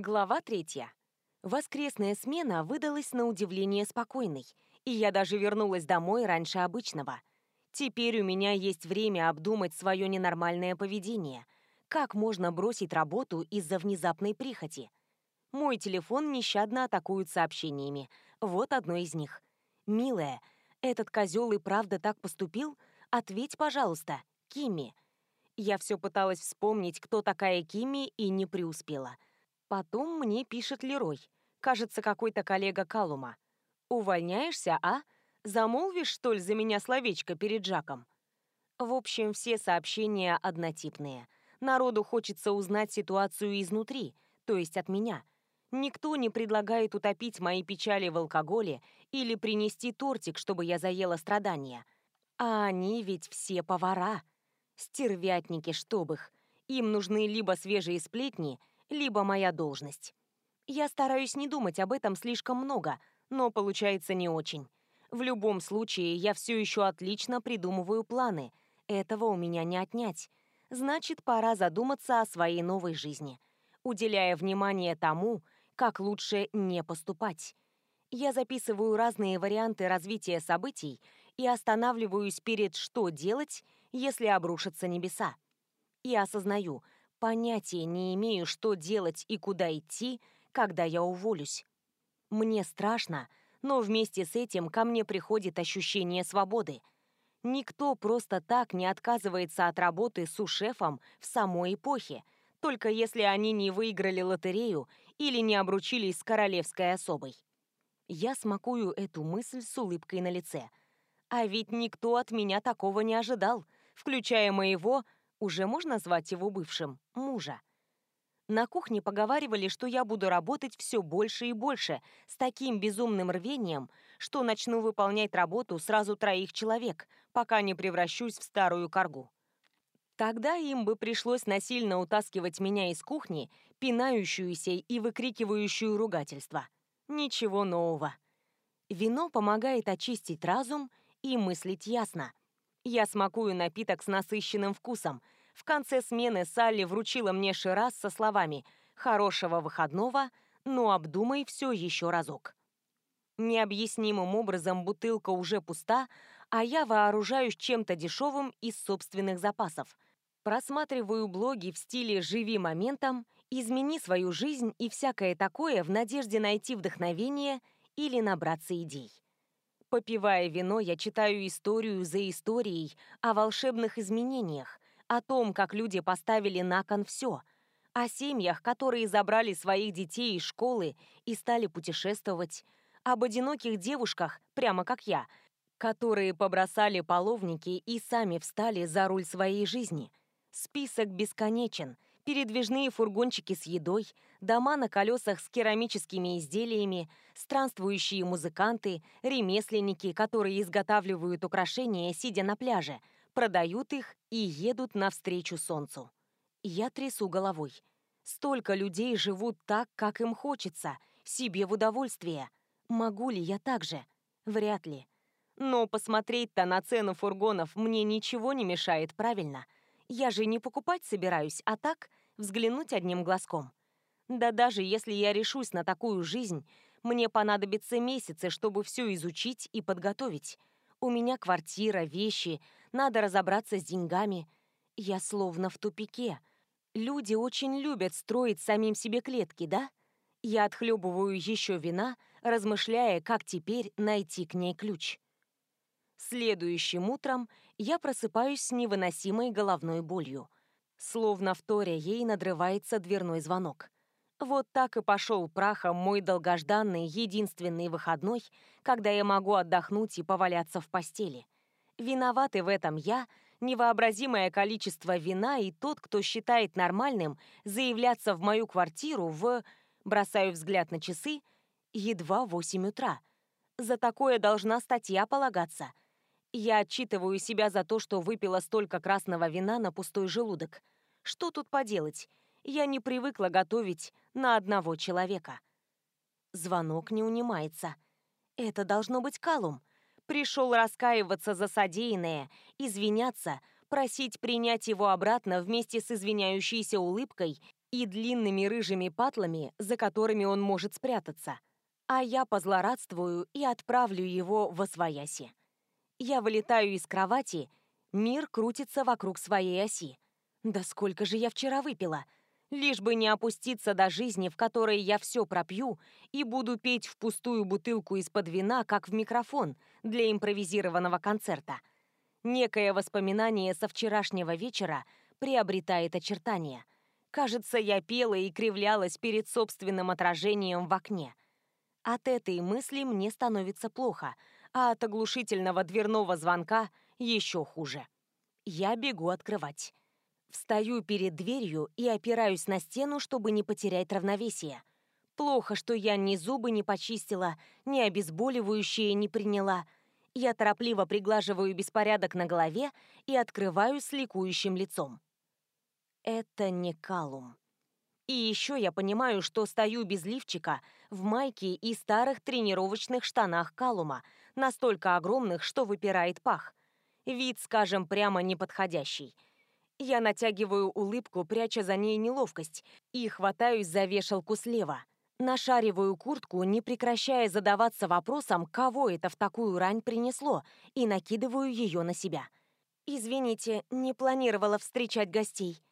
Глава третья. Воскресная смена выдалась на удивление спокойной, и я даже вернулась домой раньше обычного. Теперь у меня есть время обдумать свое ненормальное поведение. Как можно бросить работу из-за внезапной прихоти? Мой телефон нещадно атакуют сообщениями. Вот одно из них. «Милая, этот козел и правда так поступил? Ответь, пожалуйста, Кимми». Я все пыталась вспомнить, кто такая Кимми, и не преуспела – Потом мне пишет Лерой, кажется, какой-то коллега Калума. «Увольняешься, а? Замолвишь, что ли, за меня словечко перед Жаком?» В общем, все сообщения однотипные. Народу хочется узнать ситуацию изнутри, то есть от меня. Никто не предлагает утопить мои печали в алкоголе или принести тортик, чтобы я заела страдания. А они ведь все повара. Стервятники, чтоб их. Им нужны либо свежие сплетни, либо моя должность. Я стараюсь не думать об этом слишком много, но получается не очень. В любом случае, я все еще отлично придумываю планы. Этого у меня не отнять. Значит, пора задуматься о своей новой жизни, уделяя внимание тому, как лучше не поступать. Я записываю разные варианты развития событий и останавливаюсь перед «что делать», если обрушатся небеса. И осознаю – Понятия не имею, что делать и куда идти, когда я уволюсь. Мне страшно, но вместе с этим ко мне приходит ощущение свободы. Никто просто так не отказывается от работы с сушефом в самой эпохе, только если они не выиграли лотерею или не обручились с королевской особой. Я смакую эту мысль с улыбкой на лице. А ведь никто от меня такого не ожидал, включая моего уже можно звать его бывшим, мужа. На кухне поговаривали, что я буду работать все больше и больше, с таким безумным рвением, что начну выполнять работу сразу троих человек, пока не превращусь в старую коргу. Тогда им бы пришлось насильно утаскивать меня из кухни, пинающуюся и выкрикивающую ругательство. Ничего нового. Вино помогает очистить разум и мыслить ясно. Я смакую напиток с насыщенным вкусом. В конце смены Салли вручила мне шираз со словами «Хорошего выходного, но обдумай все еще разок». Необъяснимым образом бутылка уже пуста, а я вооружаюсь чем-то дешевым из собственных запасов. Просматриваю блоги в стиле «Живи моментом», «Измени свою жизнь» и всякое такое в надежде найти вдохновение или набраться идей. Попивая вино, я читаю историю за историей о волшебных изменениях, о том, как люди поставили на кон все, о семьях, которые забрали своих детей из школы и стали путешествовать, об одиноких девушках, прямо как я, которые побросали половники и сами встали за руль своей жизни. Список бесконечен — передвижные фургончики с едой, дома на колесах с керамическими изделиями, странствующие музыканты, ремесленники, которые изготавливают украшения, сидя на пляже, продают их и едут навстречу солнцу. Я трясу головой. Столько людей живут так, как им хочется, себе в удовольствие. Могу ли я так же? Вряд ли. Но посмотреть-то на цену фургонов мне ничего не мешает, правильно? Я же не покупать собираюсь, а так взглянуть одним глазком. Да даже если я решусь на такую жизнь, мне понадобится месяцы, чтобы все изучить и подготовить. У меня квартира, вещи, надо разобраться с деньгами. Я словно в тупике. Люди очень любят строить самим себе клетки, да? Я отхлебываю еще вина, размышляя, как теперь найти к ней ключ. Следующим утром я просыпаюсь с невыносимой головной болью. Словно в торе ей надрывается дверной звонок. Вот так и пошел прахом мой долгожданный единственный выходной, когда я могу отдохнуть и поваляться в постели. Виноваты в этом я, невообразимое количество вина и тот, кто считает нормальным заявляться в мою квартиру в... Бросаю взгляд на часы. Едва восемь утра. За такое должна статья полагаться — я отчитываю себя за то, что выпила столько красного вина на пустой желудок. Что тут поделать? Я не привыкла готовить на одного человека. Звонок не унимается. Это должно быть Калум. Пришел раскаиваться за содеянное, извиняться, просить принять его обратно вместе с извиняющейся улыбкой и длинными рыжими патлами, за которыми он может спрятаться. А я позлорадствую и отправлю его в освояси. Я вылетаю из кровати, мир крутится вокруг своей оси. Да сколько же я вчера выпила? Лишь бы не опуститься до жизни, в которой я все пропью и буду петь в пустую бутылку из-под вина, как в микрофон, для импровизированного концерта. Некое воспоминание со вчерашнего вечера приобретает очертания. Кажется, я пела и кривлялась перед собственным отражением в окне. От этой мысли мне становится плохо, а от оглушительного дверного звонка еще хуже. Я бегу открывать. Встаю перед дверью и опираюсь на стену, чтобы не потерять равновесие. Плохо, что я ни зубы не почистила, ни обезболивающее не приняла. Я торопливо приглаживаю беспорядок на голове и открываю с ликующим лицом. Это не Калум. И еще я понимаю, что стою без лифчика, в майке и старых тренировочных штанах Калума, настолько огромных, что выпирает пах. Вид, скажем, прямо неподходящий – я натягиваю улыбку, пряча за ней неловкость, и хватаюсь за вешалку слева. Нашариваю куртку, не прекращая задаваться вопросом, кого это в такую рань принесло, и накидываю ее на себя. «Извините, не планировала встречать гостей».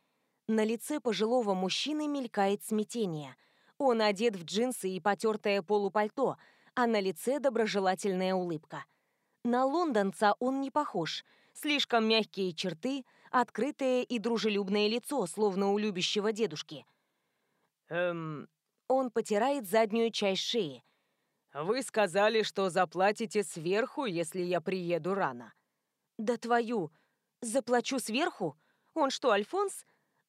На лице пожилого мужчины мелькает смятение. Он одет в джинсы и потертое полупальто, а на лице доброжелательная улыбка. На лондонца он не похож. Слишком мягкие черты – открытое и дружелюбное лицо, словно у любящего дедушки. «Эм...» Он потирает заднюю часть шеи. «Вы сказали, что заплатите сверху, если я приеду рано». «Да твою! Заплачу сверху? Он что, Альфонс?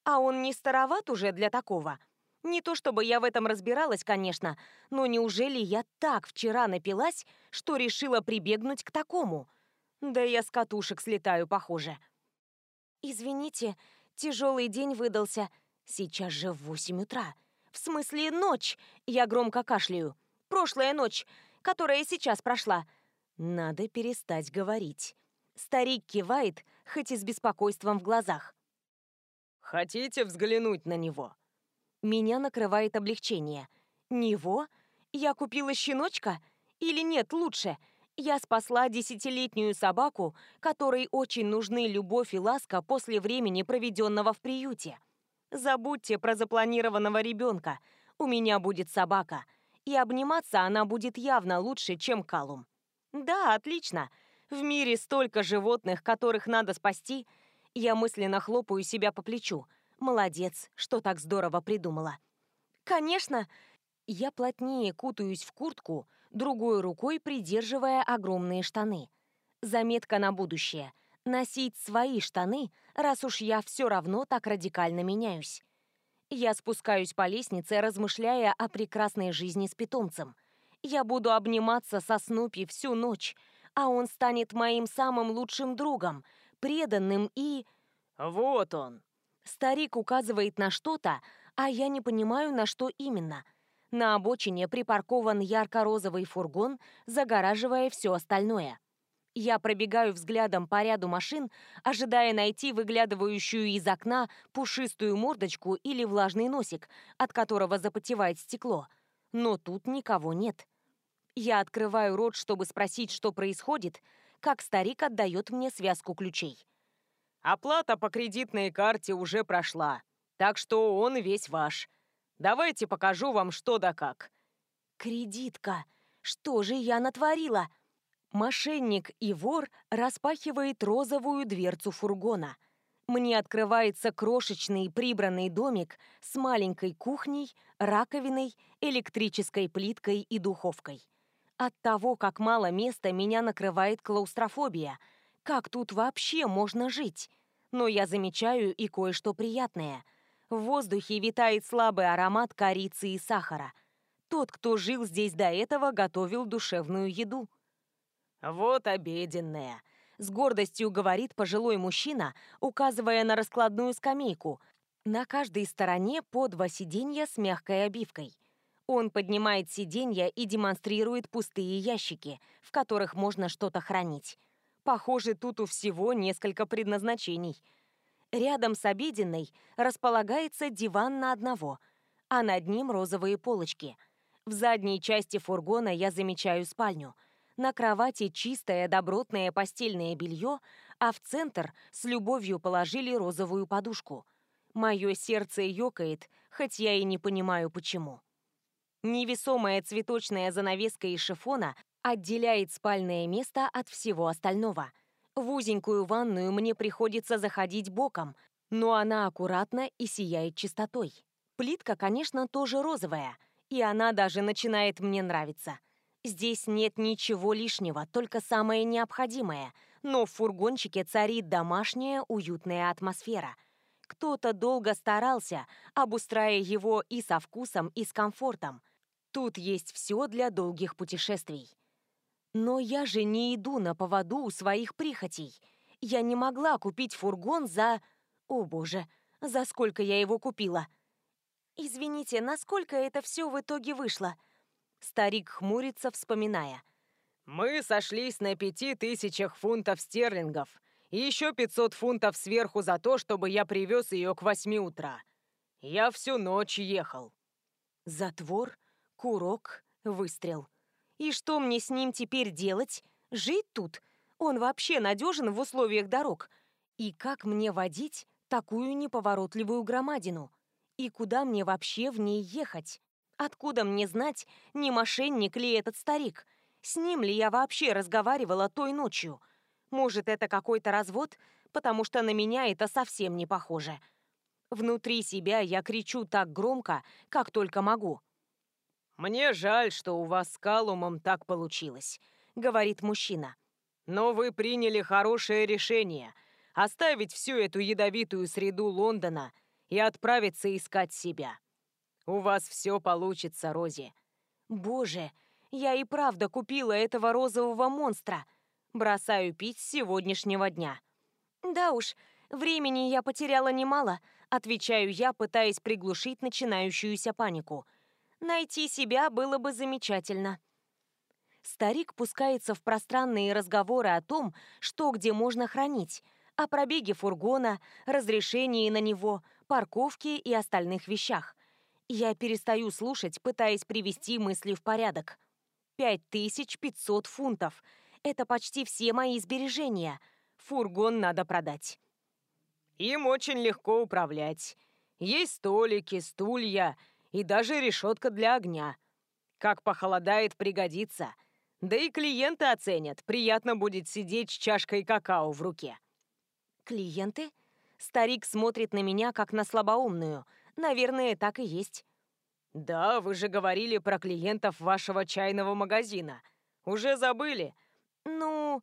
А он не староват уже для такого?» Не то чтобы я в этом разбиралась, конечно, но неужели я так вчера напилась, что решила прибегнуть к такому? Да я с катушек слетаю, похоже. «Извините, тяжелый день выдался. Сейчас же в восемь утра. В смысле, ночь!» Я громко кашляю. «Прошлая ночь, которая сейчас прошла». Надо перестать говорить. Старик кивает, хоть и с беспокойством в глазах. «Хотите взглянуть на него?» Меня накрывает облегчение. «Него? Я купила щеночка? Или нет, лучше?» Я спасла десятилетнюю собаку, которой очень нужны любовь и ласка после времени, проведенного в приюте. Забудьте про запланированного ребенка. У меня будет собака. И обниматься она будет явно лучше, чем Калум. Да, отлично. В мире столько животных, которых надо спасти. Я мысленно хлопаю себя по плечу. Молодец, что так здорово придумала. Конечно, я плотнее кутаюсь в куртку, другой рукой придерживая огромные штаны. Заметка на будущее. Носить свои штаны, раз уж я все равно так радикально меняюсь. Я спускаюсь по лестнице, размышляя о прекрасной жизни с питомцем. Я буду обниматься со Снупи всю ночь, а он станет моим самым лучшим другом, преданным и... «Вот он!» Старик указывает на что-то, а я не понимаю, на что именно — на обочине припаркован ярко-розовый фургон, загораживая все остальное. Я пробегаю взглядом по ряду машин, ожидая найти выглядывающую из окна пушистую мордочку или влажный носик, от которого запотевает стекло. Но тут никого нет. Я открываю рот, чтобы спросить, что происходит, как старик отдает мне связку ключей. «Оплата по кредитной карте уже прошла, так что он весь ваш», Давайте покажу вам что да как». «Кредитка! Что же я натворила?» Мошенник и вор распахивает розовую дверцу фургона. Мне открывается крошечный прибранный домик с маленькой кухней, раковиной, электрической плиткой и духовкой. От того, как мало места, меня накрывает клаустрофобия. Как тут вообще можно жить? Но я замечаю и кое-что приятное – в воздухе витает слабый аромат корицы и сахара. Тот, кто жил здесь до этого, готовил душевную еду. «Вот обеденная», — с гордостью говорит пожилой мужчина, указывая на раскладную скамейку. На каждой стороне по два сиденья с мягкой обивкой. Он поднимает сиденья и демонстрирует пустые ящики, в которых можно что-то хранить. Похоже, тут у всего несколько предназначений — Рядом с обеденной располагается диван на одного, а над ним розовые полочки. В задней части фургона я замечаю спальню. На кровати чистое добротное постельное белье, а в центр с любовью положили розовую подушку. Мое сердце ёкает, хоть я и не понимаю почему. Невесомая цветочная занавеска из шифона отделяет спальное место от всего остального – в узенькую ванную мне приходится заходить боком, но она аккуратна и сияет чистотой. Плитка, конечно, тоже розовая, и она даже начинает мне нравиться. Здесь нет ничего лишнего, только самое необходимое, но в фургончике царит домашняя уютная атмосфера. Кто-то долго старался, обустраивая его и со вкусом, и с комфортом. Тут есть все для долгих путешествий. Но я же не иду на поводу у своих прихотей. Я не могла купить фургон за... О боже, за сколько я его купила? Извините, насколько это все в итоге вышло? Старик хмурится, вспоминая. Мы сошлись на пяти тысячах фунтов стерлингов и еще пятьсот фунтов сверху за то, чтобы я привез ее к восьми утра. Я всю ночь ехал. Затвор, курок, выстрел. И что мне с ним теперь делать? Жить тут? Он вообще надежен в условиях дорог? И как мне водить такую неповоротливую громадину? И куда мне вообще в ней ехать? Откуда мне знать, не мошенник ли этот старик? С ним ли я вообще разговаривала той ночью? Может, это какой-то развод? Потому что на меня это совсем не похоже. Внутри себя я кричу так громко, как только могу. «Мне жаль, что у вас с Калумом так получилось», — говорит мужчина. «Но вы приняли хорошее решение — оставить всю эту ядовитую среду Лондона и отправиться искать себя. У вас все получится, Рози». «Боже, я и правда купила этого розового монстра. Бросаю пить с сегодняшнего дня». «Да уж, времени я потеряла немало», — отвечаю я, пытаясь приглушить начинающуюся панику — Найти себя было бы замечательно. Старик пускается в пространные разговоры о том, что где можно хранить, о пробеге фургона, разрешении на него, парковке и остальных вещах. Я перестаю слушать, пытаясь привести мысли в порядок. 5500 фунтов. Это почти все мои сбережения. Фургон надо продать. Им очень легко управлять. Есть столики, стулья и даже решетка для огня. Как похолодает, пригодится. Да и клиенты оценят. Приятно будет сидеть с чашкой какао в руке. Клиенты? Старик смотрит на меня, как на слабоумную. Наверное, так и есть. Да, вы же говорили про клиентов вашего чайного магазина. Уже забыли? Ну...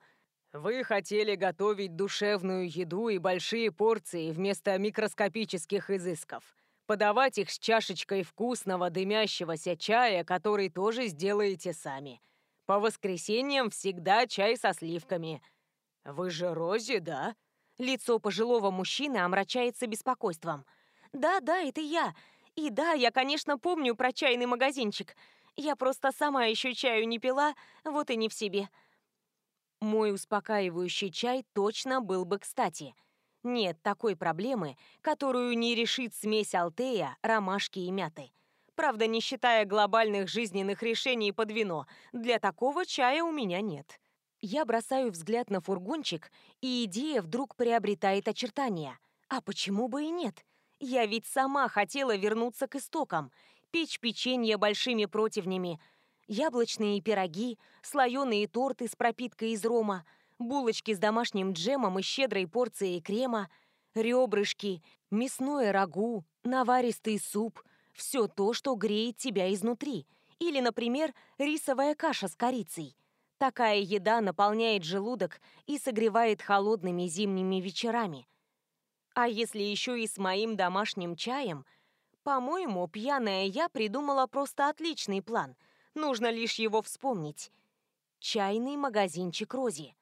Вы хотели готовить душевную еду и большие порции вместо микроскопических изысков подавать их с чашечкой вкусного дымящегося чая, который тоже сделаете сами. По воскресеньям всегда чай со сливками. Вы же Рози, да? Лицо пожилого мужчины омрачается беспокойством. Да, да, это я. И да, я, конечно, помню про чайный магазинчик. Я просто сама еще чаю не пила, вот и не в себе. Мой успокаивающий чай точно был бы кстати. Нет такой проблемы, которую не решит смесь алтея, ромашки и мяты. Правда, не считая глобальных жизненных решений под вино, для такого чая у меня нет. Я бросаю взгляд на фургончик, и идея вдруг приобретает очертания. А почему бы и нет? Я ведь сама хотела вернуться к истокам, печь печенье большими противнями, яблочные пироги, слоеные торты с пропиткой из рома — булочки с домашним джемом и щедрой порцией крема, ребрышки, мясное рагу, наваристый суп – все то, что греет тебя изнутри. Или, например, рисовая каша с корицей. Такая еда наполняет желудок и согревает холодными зимними вечерами. А если еще и с моим домашним чаем, по-моему, пьяная я придумала просто отличный план. Нужно лишь его вспомнить. Чайный магазинчик Рози.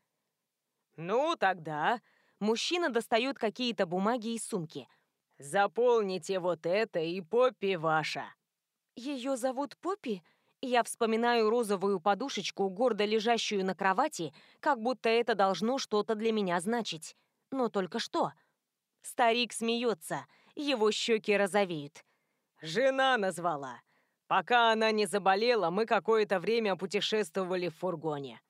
«Ну, тогда...» Мужчина достает какие-то бумаги из сумки. «Заполните вот это, и Поппи ваша». «Ее зовут Поппи?» Я вспоминаю розовую подушечку, гордо лежащую на кровати, как будто это должно что-то для меня значить. Но только что. Старик смеется, его щеки розовеют. «Жена назвала. Пока она не заболела, мы какое-то время путешествовали в фургоне».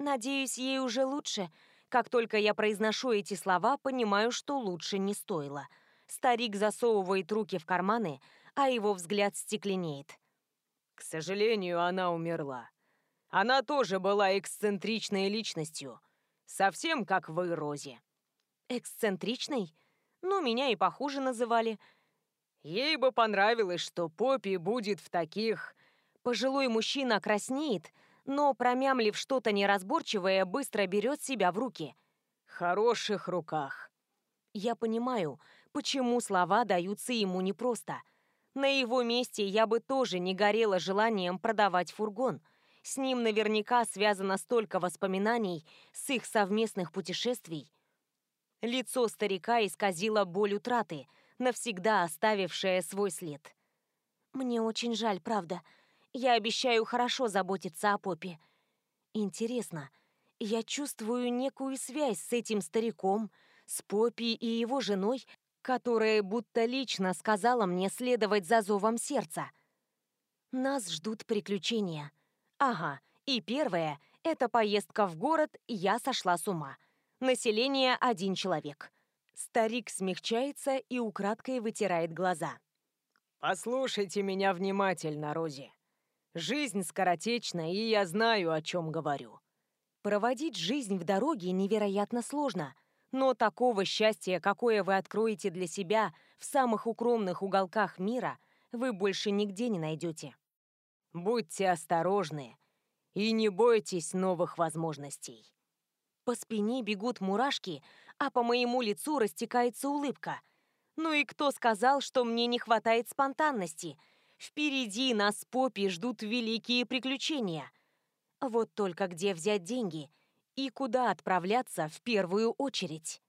Надеюсь, ей уже лучше. Как только я произношу эти слова, понимаю, что лучше не стоило. Старик засовывает руки в карманы, а его взгляд стекленеет. К сожалению, она умерла. Она тоже была эксцентричной личностью. Совсем как вы, Рози. Эксцентричной? Ну, меня и похуже называли. Ей бы понравилось, что Поппи будет в таких... Пожилой мужчина краснеет, но, промямлив что-то неразборчивое, быстро берет себя в руки. Хороших руках. Я понимаю, почему слова даются ему непросто. На его месте я бы тоже не горела желанием продавать фургон. С ним наверняка связано столько воспоминаний с их совместных путешествий. Лицо старика исказило боль утраты, навсегда оставившая свой след. «Мне очень жаль, правда. Я обещаю хорошо заботиться о Попе. Интересно, я чувствую некую связь с этим стариком, с Поппи и его женой, которая будто лично сказала мне следовать за зовом сердца. Нас ждут приключения. Ага, и первое — это поездка в город «Я сошла с ума». Население — один человек. Старик смягчается и украдкой вытирает глаза. «Послушайте меня внимательно, Рози. Жизнь скоротечна, и я знаю, о чем говорю». Проводить жизнь в дороге невероятно сложно, но такого счастья, какое вы откроете для себя в самых укромных уголках мира, вы больше нигде не найдете. Будьте осторожны и не бойтесь новых возможностей. По спине бегут мурашки, а по моему лицу растекается улыбка. Ну и кто сказал, что мне не хватает спонтанности? Впереди нас попи ждут великие приключения. Вот только где взять деньги и куда отправляться в первую очередь?